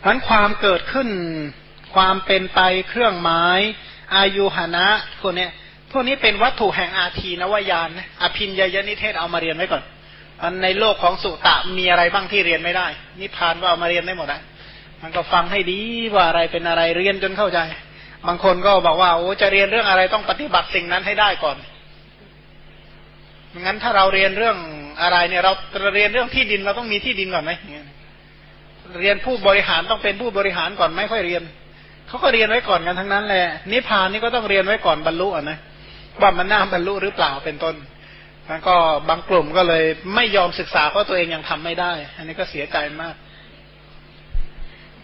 เพราะความเกิดขึ้น ความเป็นไปเครื่องหมาย อายุหนะพวกนี้พวกนี้เป็นวัตถุแห่งอาทีนวายานนะอภินยยนิเทศเอามาเรียนไว้ก่อนอันในโลกของสุตะมีอะไรบ้างที่เรียนไม่ได้ นิพพานว่าเอามาเรียนได้หมดนะมันก็ฟังให้ดีว่าอะไรเป็นอะไรเรียนจนเข้าใจ บางคนก็บอกว่าโอ้จะเรียนเรื่องอะไรต้องปฏิบัติสิ่งนั้นให้ได้ก่อนงั้นถ้าเราเรียนเรื่องอะไรเนี่ย เราเรียนเรื่องที่ดินเราต้องมีที่ดินก่อนไหม เรียนผู้บริหารต้องเป็นผู้บริหารก่อนไม่ค่อยเรียนเขาก็เรียนไว้ก่อนกันทั้งนั้นแหละนิพพานนี่ก็ต้องเรียนไว้ก่อนบรรลุอะนะว่ามันน่าบรรลุหรือเปล่าเป็นต้นแล้วก็บางกลุ่มก็เลยไม่ยอมศึกษาเพราะตัวเองยังทำไม่ได้ อันนี้ก็เสียใจมาก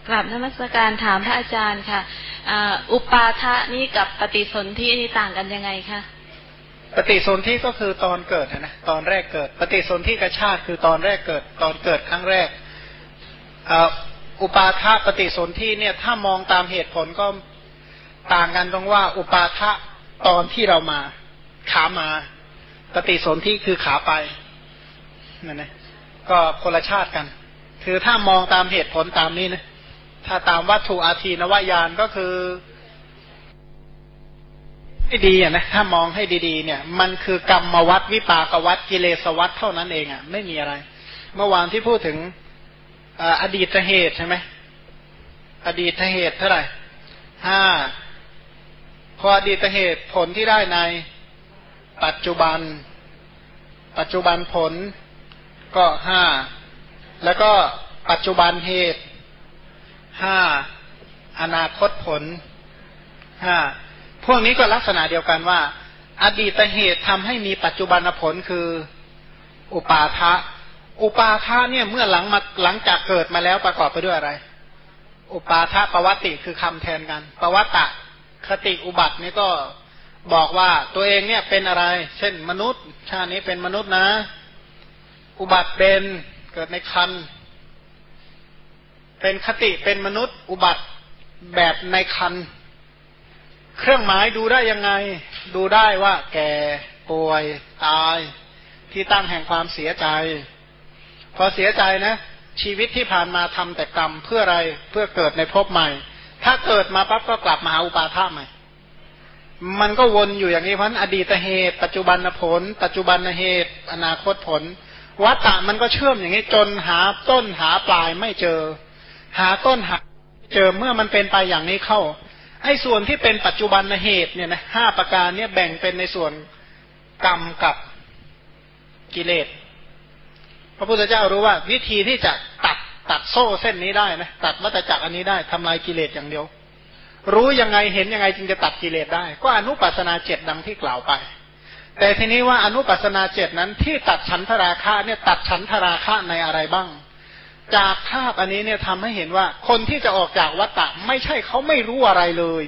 กลับนมัสการถามพระอาจารย์ค่ะอุปาทะนี่กับปฏิสนธินี่ต่างกันยังไงคะปฏิสนธิก็คือตอนเกิดนะตอนแรกเกิด ปฏิสนธิกระชาติคือตอนแรกเกิด ตอนเกิดครั้งแรก อุปาทะปฏิสนธิเนี่ย ถ้ามองตามเหตุผลก็ต่างกันตรงว่า อุปาทะตอนที่เรามาขามาปฏิสนธิคือขาไปนั่นนะก็คนละชาติกัน คือถ้ามองตามเหตุผลตามนี้นะถ้าตามวัตถุอาทีนวายานก็คือให้ดีอะนะถ้ามองให้ดีๆ เนี่ย มันคือกรรมวัดวิปากวัดกิเลสวัดเท่านั้นเองอะ ไม่มีอะไร เมื่อวานที่พูดถึง อดีตเหตุใช่ไหมอดีตเหตุเท่าไหร่ห้าพออดีตเหตุผลที่ได้ในปัจจุบัน ปัจจุบันผลก็ห้าแล้วก็ปัจจุบันเหตุห้าอนาคตผลห้าพวกนี้ก็ลักษณะเดียวกันว่า อดีตเหตุทำให้มีปัจจุบันผลคือ อุปาทะ อุปาทะเนี่ยเมื่อหลังมาหลังจากเกิดมาแล้วประกอบไปด้วยอะไร อุปาทะปวัติคือคำแทนกันปวัตตะคติอุบัตินี่ก็บอกว่าตัวเองเนี่ยเป็นอะไร เช่นมนุษย์ ชาตินี้เป็นมนุษย์นะ อุบัติเป็นเกิดในคันเป็นคติเป็นมนุษย์ อุบัติแบบในคันเครื่องหมายดูได้ยังไง ดูได้ว่า แก่ป่วย ตาย ที่ตั้งแห่งความเสียใจ พอเสียใจนะ ชีวิตที่ผ่านมาทำแต่กรรมเพื่ออะไรเพื่อเกิดในภพใหม่ ถ้าเกิดมาปั๊บก็กลับมาหาอุปาทาใหม่ มันก็วนอยู่อย่างนี้เพราะอดีตเหตุ ปัจจุบันผล ปัจจุบันเหตุ อนาคตผลวัตตะมันก็เชื่อมอย่างนี้จนหาต้นหาปลายไม่เจอ หาต้นหาเจอเมื่อมันเป็นไปอย่างนี้เข้าไอ้ส่วนที่เป็นปัจจุบันเหตุเนี่ยนะห้าประการเนี่ยแบ่งเป็นในส่วนกรรมกับกิเลส พระพุทธเจ้ารู้ว่า วิธีที่จะตัดตัดโซ่เส้นนี้ได้นะตัดวัตจักรอันนี้ได้ทำลายกิเลสอย่างเดียว รู้ยังไงเห็นยังไงจึงจะตัดกิเลสได้ ก็อนุปัสนาเจ็ดดังที่กล่าวไป แต่ทีนี้ว่าอนุปัสนาเจ็ดนั้นที่ตัดฉันทราคะเนี่ยตัดฉันทราคะในอะไรบ้าง จากภาพอันนี้เนี่ยทำให้เห็นว่าคนที่จะออกจากวัฏฏะไม่ใช่เขาไม่รู้อะไรเลย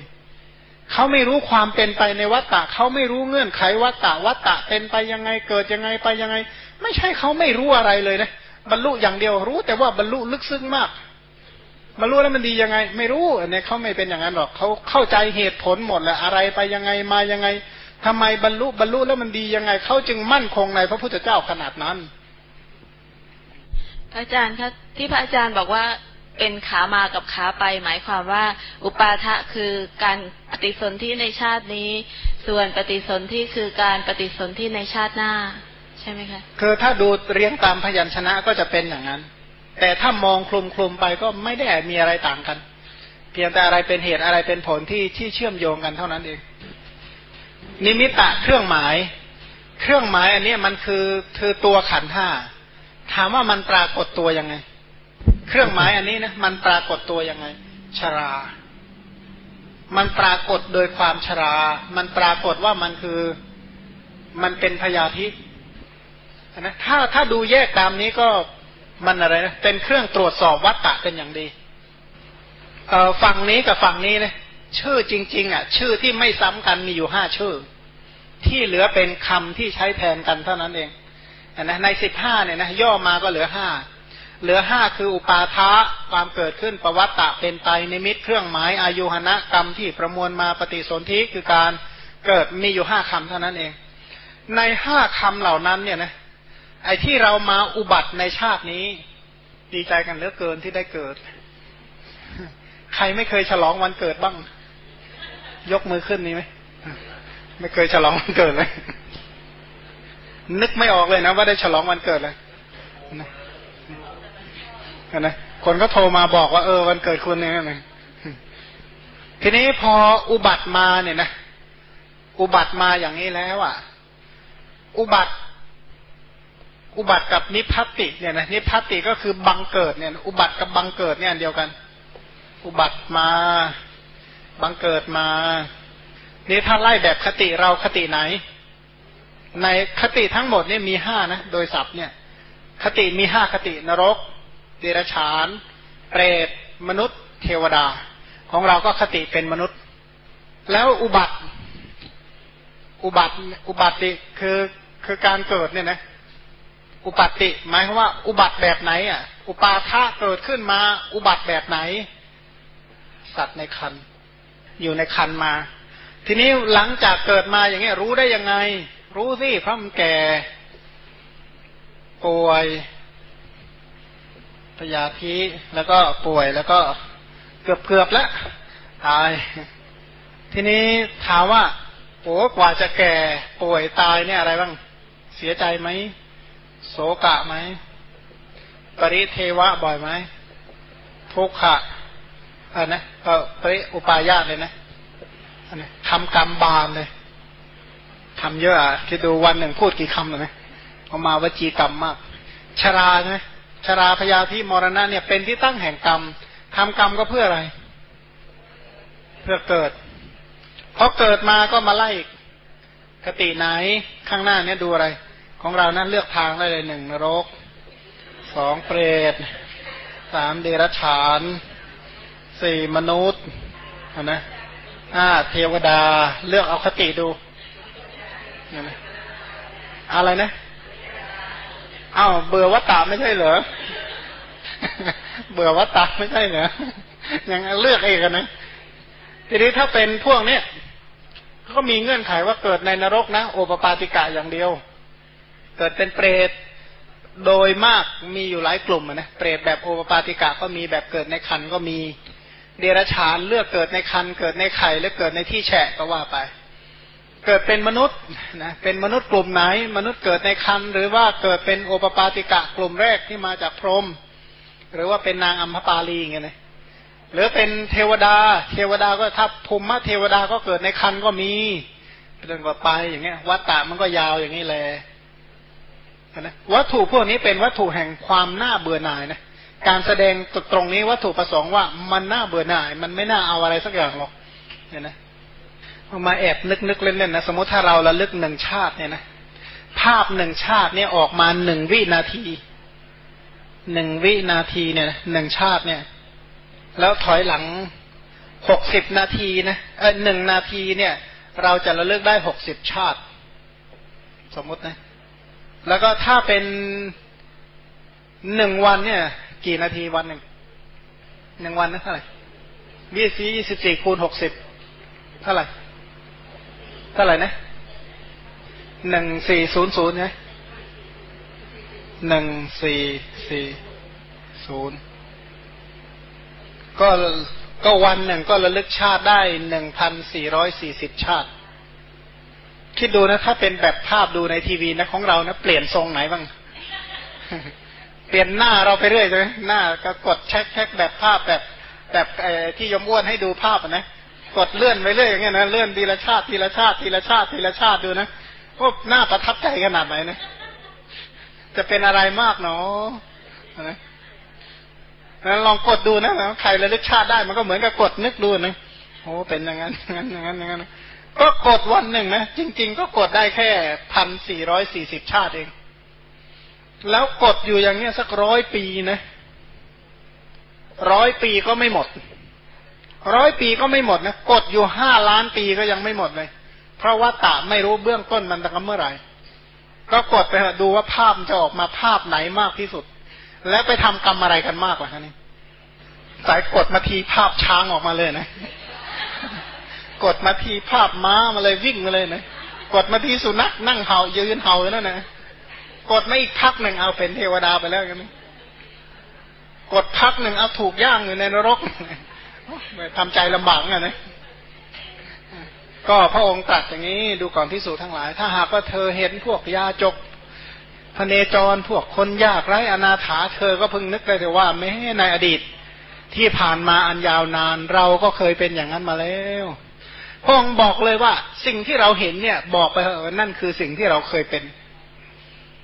เขาไม่รู้ความเป็นไปในวัฏฏะเขาไม่รู้เงื่อนไขวัฏฏะวัฏฏะเป็นไปยังไงเกิดยังไงไปยังไง ไม่ใช่เขาไม่รู้อะไรเลยนะบรรลุอย่างเดียวรู้ แต่ว่าบรรลุลึกซึ้งมากบรรลุแล้วมันดียังไง ไม่รู้เนี่ยเขาไม่เป็นอย่างนั้นหรอกเขาเข้าใจเหตุผลหมดแหละอะไรไปยังไงมายังไงทำไมบรรลุบรรลุแล้วมันดียังไงเขาจึงมั่นคงในพระพุทธเจ้าขนาดนั้น อาจารย์คะที่พระอาจารย์บอกว่าเป็นขามากับขาไป หมายความว่า อุปาทะคือการปฏิสนธิในชาตินี้ ส่วนปฏิสนธิคือการปฏิสนธิในชาติหน้า ช่ไหมคะคือถ้าดูเรียงตามพยัญชนะก็จะเป็นอย่างนั้น แต่ถ้ามองคลุมคลุมไปก็ไม่ได้มีอะไรต่างกัน เพียงแต่อะไรเป็นเหตุอะไรเป็นผลที่ที่เชื่อมโยงกันเท่านั้นเอง นิมิตะเครื่องหมาย เครื่องหมายอันนี้มันคือคือตัวขันห้าถามว่ามันปรากฏตัวยังไง เครื่องหมายอันนี้นะมันปรากฏตัวยังไง ชรา มันปรากฏโดยความชรา มันปรากฏว่ามันคือมันเป็นพยาธิ นะถ้าถ้าดูแยกตามนี้ก็มันอะไรนะเป็นเครื่องตรวจสอบวัตตะเป็นอย่างดีเอ่อฝั่งนี้กับฝั่งนี้นะชื่อจริง ๆ อะ ชื่อที่ไม่ซ้ำกันมีอยู่ห้าชื่อ ที่เหลือเป็นคำที่ใช้แทนกันเท่านั้นเองนะในสิบห้าเนี่ยนะย่อมาก็เหลือห้าเหลือห้าคืออุปาทะความเกิดขึ้นประวัตตะเป็นไปนิมิตรเครื่องหมายอายุหณะกรรมที่ประมวลมาปฏิสนธิคือการเกิดมีอยู่ห้าคำเท่านั้นเอง ในห้าคำเหล่านั้นเนี่ยนะ ไอ้ที่เรามาอุบัติในชาตินี้ ดีใจกันเหลือเกินที่ได้เกิด ใครไม่เคยฉลองวันเกิดบ้าง ยกมือขึ้นนี่ไหมไม่เคยฉลองวันเกิดเลย นึกไม่ออกเลยนะว่าได้ฉลองวันเกิดเลยนะนะคนก็โทรมาบอกว่าเออวันเกิดคุณเนี่ยนะทีนี้พออุบัติมาเนี่ยนะ อุบัติมาอย่างนี้แล้วอะ อุบัติ อุบัติกับนิพพติเนี่ยนะนิพพติก็คือบังเกิดเนี่ย อุบัติกับบังเกิดเนี่ยเดียวกัน อุบัติมา บังเกิดมา นี่ถ้าไล่แบบคติเราคติไหน ในคติทั้งหมดเนี่ยมีห้านะ โดยศัพท์เนี่ย คติมีห้าคตินรก เดรัจฉาน เปรต มนุษย์ เทวดา ของเราก็คติเป็นมนุษย์ แล้วอุบัติ อุบัติ อุบัติคือคือการเกิดเนี่ยนะ อุปัติ หมายความว่า อุบัติแบบไหน อะ อุปาทาเกิดขึ้นมา อุบัติแบบไหน สัตว์ในคันอยู่ในคันมา ทีนี้หลังจากเกิดมาอย่างเงี้ย รู้ได้ยังไง รู้สิเพราะมันแก่ป่วยพยาธิแล้วก็ป่วยแล้วก็เกือบเกือบแล้วตาย ทีนี้ถามว่าโอ้กว่าจะแก่ป่วยตายเนี่ยอะไรบ้าง เสียใจไหม โศกะไหม ปริเทวะบ่อยไหม ทุกขะอันนะก็ปริอุปายาตเลยนะอันนี้ทำกรรมบานเลยทำเยอะอะคิดดูวันหนึ่งพูดกี่คำเลยนะเอามาวจีกรรมมาก ชราใช่ไหมชราพยาธิมรณะเนี่ยเป็นที่ตั้งแห่งกรรมทำกรรมก็เพื่ออะไร เพื่อเกิดพอเกิดมาก็มาไล่คติไหนข้างหน้าเนี่ยดูอะไร ของเรานั้นเลือกทางได้เลยหนึ่งนรกสองเปรตสามเดรัจฉานสี่มนุษย์นะห้าเทวดาเลือกเอาคติดูนะอะไรนะอ้าวเบื่อวัตตาไม่ใช่เหรอเบื่อวัตตาไม่ใช่เหรอยังเลือกเองกันนะทีนี้ถ้าเป็นพวกเนี้ยก็มีเงื่อนไขว่าเกิดในนรกนะโอปปาติกะอย่างเดียว เกิดเป็นเปรตโดยมากมีอยู่หลายกลุ่มนะเปรตแบบโอปปาติกะก็มีแบบเกิดในคันก็มีเดรัจฉานเลือกเกิดในคันเกิดในไข่หรือเกิดในที่แฉะก็ว่าไป เกิดเป็นมนุษย์นะเป็นมนุษย์กลุ่มไหน มนุษย์เกิดในคันหรือว่าเกิดเป็นโอปปาติกะกลุ่มแรกที่มาจากพรหมหรือว่าเป็นนางอัมพปาลีไงนะหรือเป็นเทวดา เทวดาก็ถ้าภูมิเทวดาก็เกิดในคันก็มีเรื่องต่อไปอย่างเงี้ยวัตตะมันก็ยาวอย่างนี้แหละ นะวัตถุพวกนี้เป็นวัตถุแห่งความน่าเบื่อหน่ายนะการแสดงตรงนี้วัตถุประสงค์ว่ามันน่าเบื่อหน่าย มันไม่น่าเอาอะไรสักอย่างหรอกเนี่ยนะเอมาแอบนึกนึกเล่นๆนะสมมติถ้าเราระลึกหนึ่งชาติเนี่ยนะภาพหนึ่งชาติเนี่ยออกมาหนึ่งวินาทีหนึ่งวินาทีเนี่ยหนึ่งชาติเนี่ย แล้วถอยหลังหกสิบนาทีนะเออหนึ่งนาทีเนี่ย เราจะระลึกได้หกสิบชาติ สมมตินะ แล้วก็ถ้าเป็นหนึ่งวันเนี่ย กี่นาทีวันหนึ่งหนึ่งวันนะเท่าไหร่ยี่สิบยี่สิบสี่คูณหกสิบเท่าไหร่ เท่าไหร่นะหนึ่งสี่ศูนย์ศูนย์ไงหนึ่งสี่สี่ศูนย์ก็ก็วันหนึ่งก็ระลึกชาติได้หนึ่งพันสี่ร้อยสี่สิบชาติ คิดดูนะถ้าเป็นแบบภาพดูในทีวีนะของเรานะเปลี่ยนทรงไหนบ้าง เปลี่ยนหน้าเราไปเรื่อยใช่ไหมหน้าก็กดเช็คเช็คแบบภาพแบบแบบที่ยมอ้วนให้ดูภาพนะกดเลื่อนไปเรื่อยอย่างเงี้ยนะเลื่อนทีละชาติทีละชาติทีละชาติทีละชาติดูนะพวกหน้าประทับใจขนาดไหนนะจะเป็นอะไรมากเนาะนะนั้นลองกดดูนะใครระลึกชาติได้มันก็เหมือนกับกดนึกดูนะโอ้เป็นอย่างนั้นอย่างนั้นอย่างนั้นอย่างนั้น ก็กดวันหนึ่งนะจริง ๆ ก็กดได้แค่พันสี่ร้อยสี่สิบชาติเอง แล้วกดอยู่อย่างเนี้ยสักร้อยปีนะร้อยปีก็ไม่หมดร้อยปีก็ไม่หมดนะกดอยู่ห้าล้านปีก็ยังไม่หมดเลย เพราะว่าตาไม่รู้เบื้องต้นมันตั้งเมื่อไหร่ ก็กดไปดูว่าภาพจะออกมาภาพไหนมากที่สุด แล้วไปทำกรรมอะไรกันมากกว่านี้สายกดมาทีภาพช้างออกมาเลยนะ กดมาทีภาพม้ามาเลยวิ่งมาเลยนะกดมาทีสุนัขนั่งเห่ายืนเห่านั่นนะกดไม่อีกพักหนึ่งเอาเป็นเทวดาไปแล้วกันกดพักหนึ่งเอาถูกย่างอยู่ในนรกทำใจลำบากไงนะก็พระองค์ตรัสอย่างนี้ดูก่อนที่สูทั้งหลาย ถ้าหากว่าเธอเห็นพวกยาจกพเนจรพวกคนยากไร้อนาถาเธอก็พึงนึกเลยแต่ว่าแม้ในอดีตที่ผ่านมาอันยาวนาน เราก็เคยเป็นอย่างนั้นมาแล้ว พองบอกเลยว่า สิ่งที่เราเห็นเนี่ย บอกไปเถอนั่นคือสิ่งที่เราเคยเป็น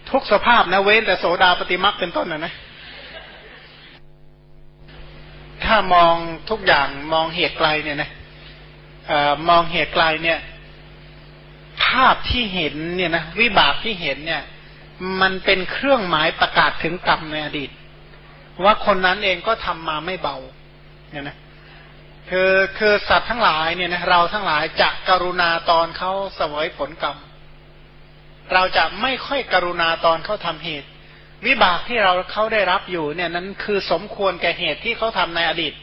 ทุกสภาพนะเว้นแต่โสดาปฏิมักเป็นต้นนะนะถ้ามองทุกอย่างมองเหตุไกลเนี่ยนะมองเหตุไกลเนี่ย ภาพที่เห็นเนี่ยนะวิบากที่เห็นเนี่ย มันเป็นเครื่องหมายประกาศถึงกรรมในอดีต ว่าคนนั้นเองก็ทำมาไม่เบา เนี่ยนะ คือคือสัตว์ทั้งหลายเนี่ยนะเราทั้งหลายจะกรุณาตอนเขาเสวยผลกรรม เราจะไม่ค่อยกรุณาตอนเขาทำเหตุ วิบากที่เราเขาได้รับอยู่เนี่ยนั้นคือสมควรแก่เหตุที่เขาทำในอดีต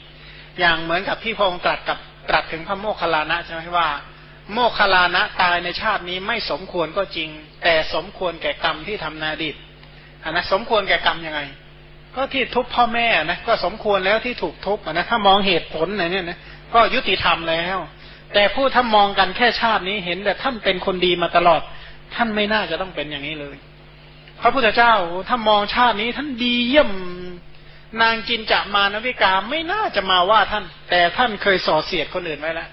อย่างเหมือนกับที่พระองค์ตรัสกับตรัสถึงพระโมคคัลลานะใช่ไหมว่า โมคคัลลานะตายในชาตินี้ไม่สมควรก็จริง แต่สมควรแก่กรรมที่ทำในอดีตอันนะสมควรแก่กรรมยังไง ก็ที่ทุบพ่อแม่นะก็สมควรแล้วที่ถูกทุบนะถ้ามองเหตุผลอะไรเนี่ยนะก็ยุติธรรมแล้ว แต่ผู้ถ้ามองกันแค่ชาตินี้เห็นแต่ท่านเป็นคนดีมาตลอด ท่านไม่น่าจะต้องเป็นอย่างนี้เลย พระพุทธเจ้าถ้ามองชาตินี้ท่านดีเยี่ยมนางจินจะมานวิกาไม่น่าจะมาว่าท่าน แต่ท่านเคยส่อเสียดคนอื่นไว้แล้ว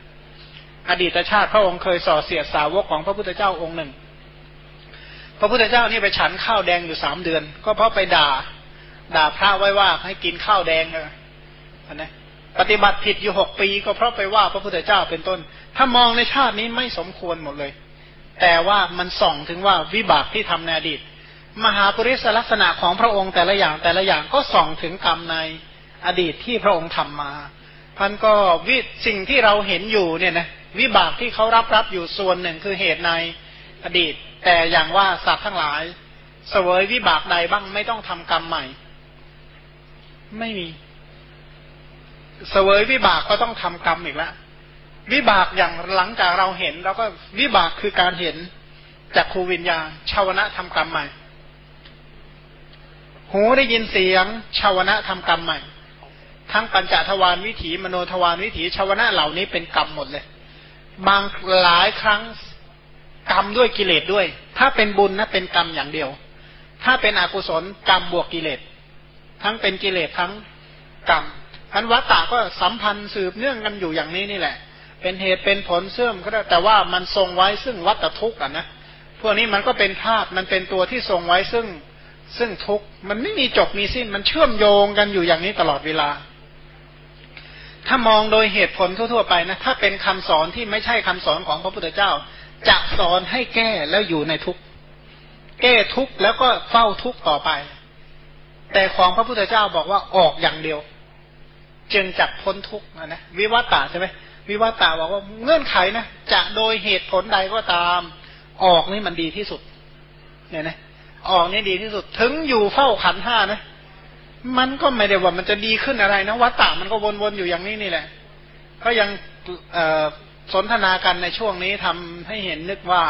อดีตชาติพระองค์เคยส่อเสียดสาวกของพระพุทธเจ้าองค์หนึ่ง พระพุทธเจ้านี่ไปฉันข้าวแดงอยู่สามเดือน ก็เพราะไปด่า ด่าพระไว้ว่าให้กินข้าวแดงเลยนะปฏิบัติผิดอยู่หกปีก็เพราะไปว่าพระพุทธเจ้าเป็นต้น ถ้ามองในชาตินี้ไม่สมควรหมดเลย แต่ว่ามันส่องถึงว่าวิบากที่ทำในอดีต มหาปริศลักษณะของพระองค์แต่ละอย่างแต่ละอย่างก็ส่องถึงกรรมในอดีตที่พระองค์ทำมาพันก็วิสิ่งที่เราเห็นอยู่เนี่ยนะวิบากที่เขารับรับอยู่ส่วนหนึ่งคือเหตุในอดีต แต่อย่างว่าสัตว์ทั้งหลาย เสวยวิบากใดบ้างไม่ต้องทำกรรมใหม่ ไม่มี เสวยวิบากก็ต้องทำกรรมอีกแล้ววิบากอย่างหลังจากเราเห็นเราก็วิบากคือการเห็นจากครูวิญญาณชาวนะทำกรรมใหม่ หูได้ยินเสียงชาวนะทำกรรมใหม่ ทั้งปัญจทวารวิถีมโนทวารวิถีชาวนะเหล่านี้เป็นกรรมหมดเลย บางหลายครั้งกรรมด้วยกิเลสด้วย ถ้าเป็นบุญนะเป็นกรรมอย่างเดียว ถ้าเป็นอกุศลกรรมบวกกิเลส ทั้งเป็นกิเลสทั้งกรรมอันวัตตะก็สัมพันธ์สืบเนื่องกันอยู่อย่างนี้นี่แหละ เป็นเหตุเป็นผลเสื่อมก็ได้แต่ว่ามันทรงไว้ซึ่งวัตทุกข์อะนะพวกนี้มันก็เป็นธาตุมันเป็นตัวที่ทรงไว้ซึ่งซึ่งทุกมันไม่มีจบมีสิ้นมันเชื่อมโยงกันอยู่อย่างนี้ตลอดเวลา ถ้ามองโดยเหตุผลทั่วๆไปนะถ้าเป็นคำสอนที่ไม่ใช่คำสอนของพระพุทธเจ้า จะสอนให้แก้แล้วอยู่ในทุกแก้ทุกแล้วก็เฝ้าทุกต่อไป แต่ของพระพุทธเจ้าบอกว่าออกอย่างเดียว จึงจักพ้นทุกนะวิวัตตาใช่ไหมวิวัตตาบอกว่าเงื่อนไขนะจะโดยเหตุผลใดก็ตาม ออกนี่มันดีที่สุด เนี่ยนะ ออกนี่ดีที่สุด ถึงอยู่เฝ้าขันห้านะมันก็ไม่ได้ว่ามันจะดีขึ้นอะไรนะวัตตามันก็วนๆอยู่อย่างนี้นี่แหละ ก็ยังสนทนากันในช่วงนี้ทำให้เห็นนึกว่า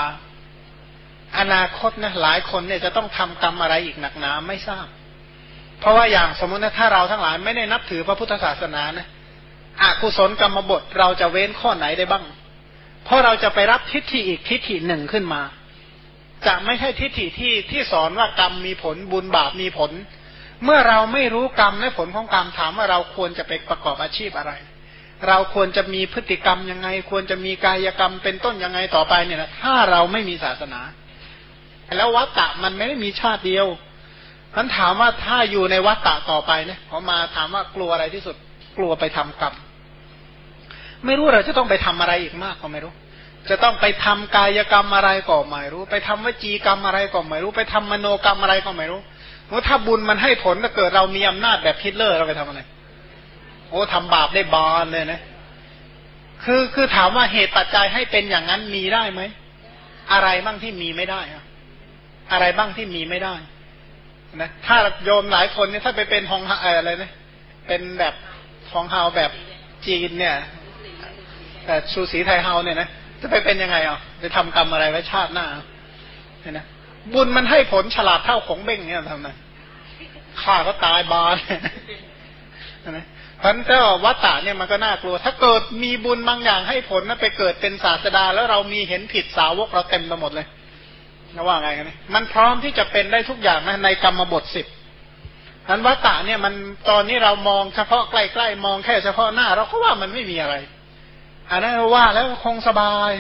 อนาคตนะหลายคนเนี่ยจะต้องทำกรรมอะไรอีกหนักหนาไม่ทราบ เพราะว่าอย่างสมมตินะถ้าเราทั้งหลายไม่ได้นับถือพระพุทธศาสนานะอกุศลกรรมบทเราจะเว้นข้อไหนได้บ้าง เพราะเราจะไปรับทิฏฐิอีกทิฏฐิหนึ่งขึ้นมา จะไม่ใช่ทิฏฐิที่ที่สอนว่ากรรมมีผลบุญบาปมีผล เมื่อเราไม่รู้กรรมและผลของกรรมถามว่าเราควรจะไปประกอบอาชีพอะไร เราควรจะมีพฤติกรรมยังไง ควรจะมีกายกรรมเป็นต้นยังไงต่อไปเนี่ยนะถ้าเราไม่มีศาสนา แล้ววัตตะมันไม่ได้มีชาติเดียว ท่านถามว่าถ้าอยู่ในวัตตะต่อไปเนี่ยพอมาถามว่ากลัวอะไรที่สุด กลัวไปทำกรรมไม่รู้เราจะต้องไปทำอะไรอีกมากก็ไม่รู้ จะต้องไปทำกายกรรมอะไรก็ไม่รู้ ไปทำวจีกรรมอะไรก็ไม่รู้ ไปทำมโนกรรมอะไรก็ไม่รู้ว่าถ้าบุญมันให้ผลถ้าเกิดเรามีอำนาจแบบฮิตเลอร์เราไปทำอะไร โอ้ทำบาปได้บานเลยนะ คือคือถามว่าเหตุปัจจัยให้เป็นอย่างนั้นมีได้ไหม อะไรบ้างที่มีไม่ได้อะอะไรบ้างที่มีไม่ได้ นะถ้าโยมหลายคนเนี่ยถ้าไปเป็นฮองอะไรนะเป็นแบบฮองเฮาแบบจีนเนี่ยแต่ชูสีไทยเฮาเนี่ยนะจะไปเป็นยังไงอะจะทำกรรมอะไรไว้ชาติหน้าเห็นไหมบุญมันให้ผลฉลาดเท่าของเบ้งเนี่ยทำไงฆ่าก็ตายบานนะเพราะฉะนั้นวัตตะเนี่ยมันก็น่ากลัว ถ้าเกิดมีบุญบางอย่างให้ผลนะไปเกิดเป็นศาสดา แล้วเรามีเห็นผิดสาวกเราเต็มไปหมดเลย นะว่าไงกันมันพร้อมที่จะเป็นได้ทุกอย่างนะในกรรมบทสิบนั้นวัตตะเนี่ยมันตอนนี้เรามองเฉพาะใกล้ๆมองแค่เฉพาะหน้า เราก็ว่ามันไม่มีอะไร อันนั้นว่าแล้วคงสบาย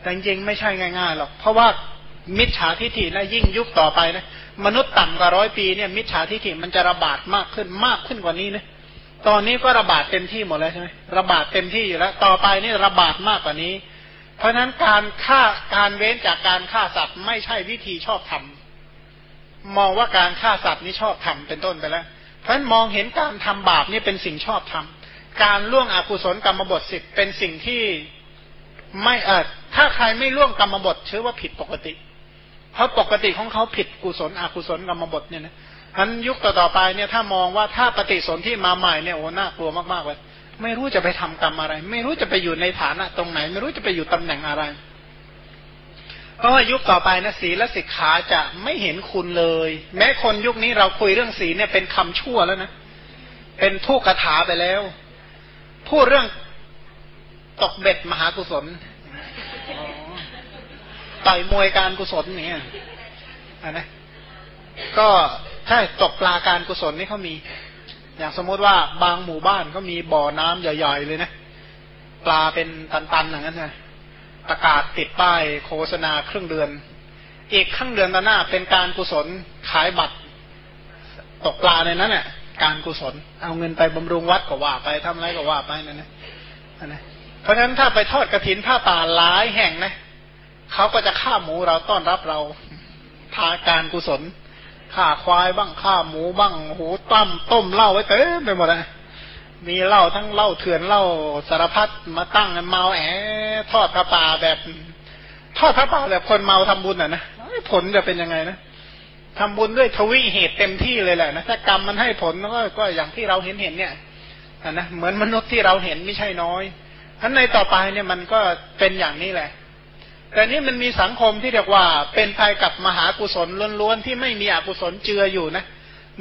แต่จริงๆไม่ใช่ง่ายๆหรอก เพราะว่ามิจฉาทิฏฐิและยิ่งยุคต่อไปนะมนุษย์ต่ำกว่าร้อยปีเนี่ย มิจฉาทิฏฐิมันจะระบาดมากขึ้นมากขึ้นกว่านี้นะตอนนี้ก็ระบาดเต็มที่หมดแล้วใช่ไหมระบาดเต็มที่อยู่แล้ว ต่อไปนี่ระบาดมากกว่านี้ เพราะฉะนั้นการฆ่าการเว้นจากการฆ่าสัตว์ไม่ใช่วิธีชอบทำมองว่าการฆ่าสัตว์นี่ชอบทำเป็นต้นไปแล้ว เพราะฉะนั้นมองเห็นการทำบาปนี่เป็นสิ่งชอบทำการล่วงอกุศลกรรมบทสิบเป็นสิ่งที่ไม่เออถ้าใครไม่ล่วงกรรมบทชื่อว่าผิดปกติ เพราะปกติของเขาผิดกุศลอกุศลกรรมบทเนี่ยนะอันยุคต่อๆไปเนี่ยถ้ามองว่าถ้าปฏิสนธิมาใหม่เนี่ยโอ้น่ากลัวมากๆเลย ไม่รู้จะไปทำกรรมอะไร ไม่รู้จะไปอยู่ในฐานะตรงไหน ไม่รู้จะไปอยู่ตำแหน่งอะไร เพราะว่ายุคต่อไปนะศีลและสิกขาจะไม่เห็นคุณเลย แม้คนยุคนี้เราคุยเรื่องศีลเนี่ยเป็นคำชั่วแล้วนะเป็นทุกขถาไปแล้วพูดเรื่องตกเบ็ดมหากุศลต่อยมวยการกุศลเนี่ยอันนะก็ใช่ตกปลาการกุศลนี่เขามี อย่างสมมติว่าบางหมู่บ้านก็มีบ่อน้ำใหญ่ ๆ เลยนะ ปลาเป็นตันๆอย่างนั้นนะประกาศติดป้ายโฆษณาครึ่งเดือน อีกครึ่งเดือนต่อหน้า เป็นการกุศลขายบัตร ตกปลาในนั้นเนี่ยการกุศล เอาเงินไปบำรุงวัดก็ว่าไปทำอะไรก็ว่าไปนั่นนะนะเพราะฉะนั้นถ้าไปทอดกระถินผ้าป่าหลายแห่งนะเขาก็จะฆ่าหมูเราต้อนรับเราพาการกุศล ฆ่าควายบ้างฆ่าหมูบ้างโหต้มต้มเหล้าไว้เต็มไปหมดเลยมีเหล้าทั้งเหล้าเถื่อนเหล้าสารพัดมาตั้งเมาแอะทอดพระป่าแบบ ทอดพระป่าแบบคนเมาทำบุญอะนะผลจะเป็นยังไงนะทำบุญด้วยทวีเหตุเต็มที่เลยแหละนะถ้ากรรมมันให้ผลก็ก็อย่างที่เราเห็นเห็นเนี่ยนะเหมือนมนุษย์ที่เราเห็นไม่ใช่น้อยทั้นในต่อไปเนี่ยมันก็เป็นอย่างนี้แหละ แต่นี่มันมีสังคมที่เรียกว่าเป็นภัยกับมหากุศลล้วนๆที่ไม่มีอกุศลเจืออยู่นะ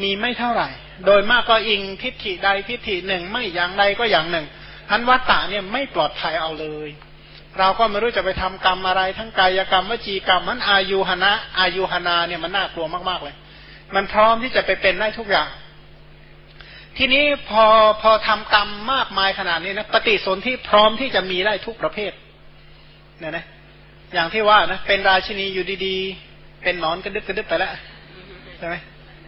มีไม่เท่าไหร่ โดยมากก็อิงทิฏฐิใดทิฏฐิหนึ่งไม่อย่างใดก็อย่างหนึ่งทันวัตตะเนี่ยไม่ปลอดภัยเอาเลย เราก็ไม่รู้จะไปทำกรรมอะไร ทั้งกายกรรมวจีกรรมมันอายุหนะอายุหนาเนี่ยมันน่ากลัวมากๆเลย มันพร้อมที่จะไปเป็นได้ทุกอย่าง ทีนี้พอพอทำกรรมมากมายขนาดนี้นะปฏิสนธิพร้อมที่จะมีได้ทุกประเภทเนี่ยนะ อย่างที่ว่านะเป็นราชินีอยู่ดีๆ เป็นนอนกระดึกกระดึกไปแล้วใช่ไหม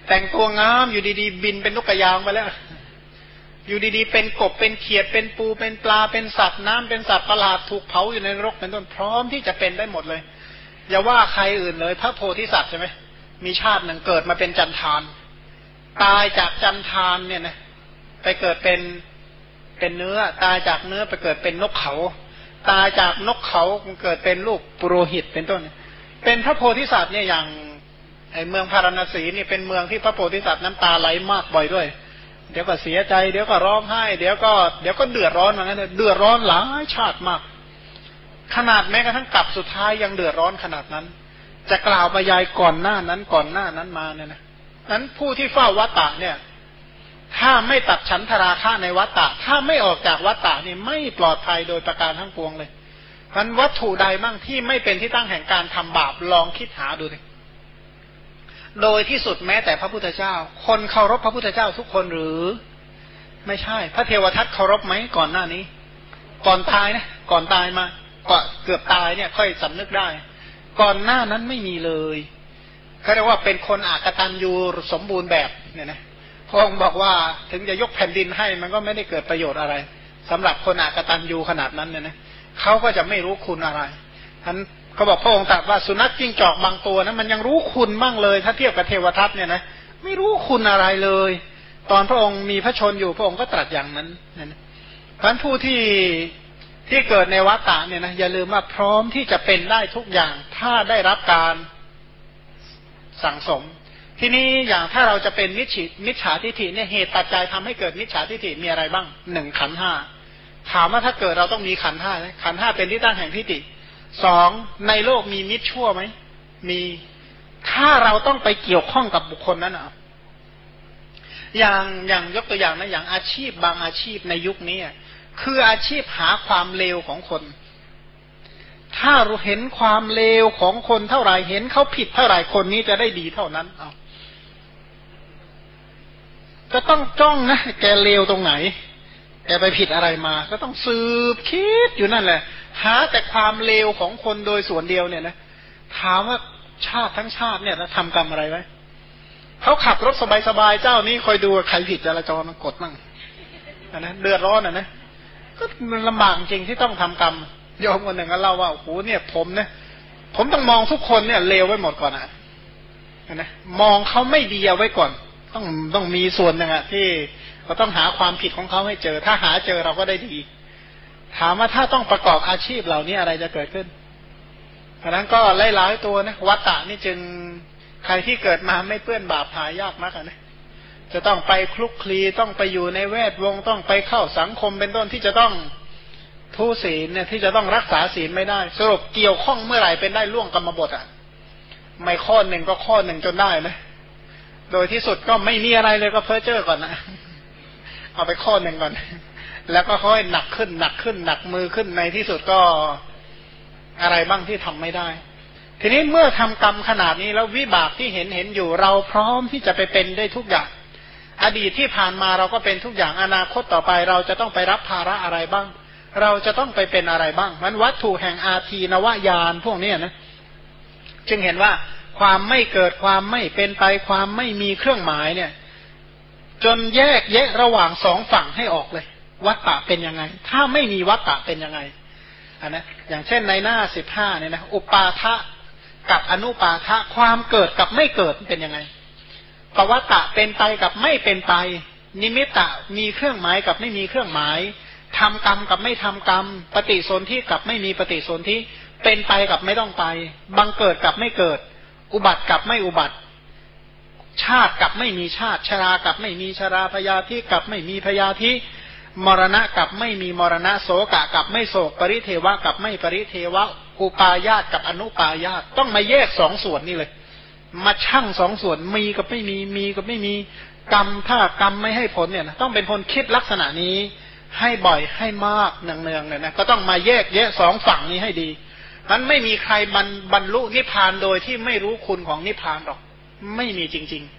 แต่งตัวงามอยู่ดีๆ บินเป็นนกกระยางไปแล้ว อยู่ดีๆ เป็นกบเป็นเขียดเป็นปูเป็นปลาเป็นสัตว์น้ำเป็นสัตว์ประหลาดถูกเผาอยู่ในนรกเป็นต้นพร้อมที่จะเป็นได้หมดเลย อย่าว่าใครอื่นเลย พระโพธิสัตว์ใช่ไหมมีชาติหนึ่งเกิดมาเป็นจันทาน ตายจากจันทานเนี่ยนะไปเกิดเป็นเป็นเนื้อตายจากเนื้อไปเกิดเป็นนกเขา ตายจากนกเขาเกิดเป็นลูกปุโรหิตเป็นต้น เป็นพระโพธิสัตว์เนี่ยอย่างไอเมืองพาราณสีนี่เป็นเมืองที่พระโพธิสัตว์น้ำตาไหลมากบ่อยด้วย เดี๋ยวก็เสียใจ เดี๋ยวก็ร้องไห้ เดี๋ยวก็เดี๋ยวก็เดือดร้อนเหมือนกันเดือดร้อนหลายชาติมาก ขนาดแม้กระทั่งกลับสุดท้ายยังเดือดร้อนขนาดนั้น จะกล่าวบรรยายก่อนหน้านั้นก่อนหน้านั้นมาเนี่ยนะนั้นผู้ที่เฝ้าวัตตะเนี่ย ถ้าไม่ตัดชั้นธราคะในวัตตะ ถ้าไม่ออกจากวัตตะนี่ไม่ปลอดภัยโดยประการทั้งปวงเลยพันวัตถุใดบ้างที่ไม่เป็นที่ตั้งแห่งการทำบาปลองคิดหาดูเลยโดยที่สุดแม้แต่พระพุทธเจ้า คนเคารพพระพุทธเจ้าทุกคนหรือ ไม่ใช่ พระเทวทัตเคารพไหมก่อนหน้านี้ ก่อนตายนะก่อนตายมาก็เกือบตายเนี่ย ค่อยสำนึกได้ ก่อนหน้านั้นไม่มีเลยเขาเรียกว่าเป็นคนอากตันยูสมบูรณ์แบบเนี่ยนะ พระองค์บอกว่าถึงจะยกแผ่นดินให้มันก็ไม่ได้เกิดประโยชน์อะไรสำหรับคนอากตันยูขนาดนั้นเนี่ยนะเขาก็จะไม่รู้คุณอะไรท่านเขาบอกพระองค์ตรัสว่าสุนัขจิ้งจอกบางตัวนะมันยังรู้คุณบ้างเลย ถ้าเทียบกับเทวทัตเนี่ยนะไม่รู้คุณอะไรเลย ตอนพระองค์มีพระชนอยู่พระองค์ก็ตรัสอย่างนั้นนะท่านผู้ที่ที่เกิดในวัฏฏะเนี่ยนะอย่าลืมว่าพร้อมที่จะเป็นได้ทุกอย่าง ถ้าได้รับการสั่งสม ทีนี้อย่างถ้าเราจะเป็นมิจฉมิจฉาทิฏฐิเนี่ยเหตุปัจจัยทำให้เกิดมิจฉาทิฏฐิมีอะไรบ้างหนึ่งขันห้าถามว่าถ้าเกิดเราต้องมีขันห้าไหมขันห้าเป็นที่ตั้งแห่งทิฏฐิสองในโลกมีมิตรชั่วไหมมีถ้าเราต้องไปเกี่ยวข้องกับบุคคลนั้นอะอย่างอย่างยกตัวอย่างนะอย่างอาชีพบางอาชีพในยุคนี้คืออาชีพหาความเลวของคน ถ้าเราเห็นความเลวของคนเท่าไหร่เห็นเขาผิดเท่าไหร่คนนี้จะได้ดีเท่านั้นเอา ก็ต้องจ้องนะแกเลวตรงไหน แกไปผิดอะไรมา ก็ต้องสืบคิดอยู่นั่นแหละ หาแต่ความเลวของคนโดยส่วนเดียวเนี่ยนะถามว่าชาติทั้งชาติเนี่ยทำกรรมอะไรไว้เขาขับรถสบายๆเจ้านี้คอยดูใครผิดจราจรมันกดมั่งนะเดือดร้อนอะนะก็มันลำบากจริงที่ต้องทำกรรมยอมคนหนึ่งก็เล่าว่าโอ้โหเนี่ย ผมเนี่ยผมต้องมองทุกคนเนี่ยเลวไว้หมดก่อนอะนะมองเขาไม่ดีเอาไว้ก่อน ต้องต้องมีส่วนหนึ่งอะที่เราต้องหาความผิดของเขาให้เจอ ถ้าหาเจอเราก็ได้ดี ถามว่าถ้าต้องประกอบอาชีพเหล่านี้อะไรจะเกิดขึ้นเพราะนั้นก็ไล่ล้ายตัวนะวัตตะนี่จึงใครที่เกิดมาไม่เปื้อนบาปหายากนักนะจะต้องไปคลุกคลีต้องไปอยู่ในแวดวงต้องไปเข้าสังคมเป็นต้นที่จะต้องทุศีลเนี่ยที่จะต้องรักษาศีลไม่ได้ สรุปเกี่ยวข้องเมื่อไหร่เป็นได้ล่วงกรรมบทอะ ไม่ข้อหนึ่งก็ข้อหนึ่งจนได้นะ โดยที่สุดก็ไม่มีอะไรเลยก็เพ้อเจ้อก่อนนะเอาไปข้อหนึ่งก่อน แล้วก็ค่อยหนักขึ้นหนักขึ้น หนักมือขึ้นในที่สุดก็อะไรบ้างที่ทำไม่ได้ ทีนี้เมื่อทำกรรมขนาดนี้แล้ววิบากที่เห็นเห็นอยู่เราพร้อมที่จะไปเป็นได้ทุกอย่าง อดีตที่ผ่านมาเราก็เป็นทุกอย่างอนาคตต่อไป เราจะต้องไปรับภาระอะไรบ้าง เราจะต้องไปเป็นอะไรบ้างมันวัตถุแห่งอาทีนวายานพวกนี้นะ จึงเห็นว่า ความไม่เกิดความไม่เป็นไปความไม่มีเครื่องหมายเนี่ย จนแยกแยะระหว่างสองฝั่งให้ออกเลย วัตตะเป็นยังไง ถ้าไม่มีวัตตะเป็นยังไงอันนะอย่างเช่นในหน้าสิบห้าเนี่ยนะอุปาทะกับอนุปาทะความเกิดกับไม่เกิดเป็นยังไงปวัตตะเป็นไปกับไม่เป็นไป นิมิตตะมีเครื่องหมายกับไม่มีเครื่องหมายทำกรรมกับไม่ทำกรรม ปฏิสนธิกับไม่มีปฏิสนธิเป็นไปกับไม่ต้องไป บังเกิดกับไม่เกิด อุบัติกับไม่อุบัติ ชาติกับไม่มีชาติ ชรากับไม่มีชราพยาธิกับไม่มีพยาธิมรณะกับไม่มีมรณะโสกะกับไม่โศก ปริเทวะกับไม่ปริเทวะอุปาญาตกับอนุปาญาตต้องมาแยกสองส่วนนี่เลย มาชั่งสองส่วนมีกับไม่มีมีกับไม่มีกรรมถ้ากรรมไม่ให้ผลเนี่ยนะต้องเป็นคนคิดลักษณะนี้ให้บ่อยให้มากเนืองๆเนี่ยนะก็ต้องมาแยกแยะสองฝั่งนี้ให้ดี มันไม่มีใครบรรบรรลุนิพพานโดยที่ไม่รู้คุณของนิพพานหรอก ไม่มีจริง ๆ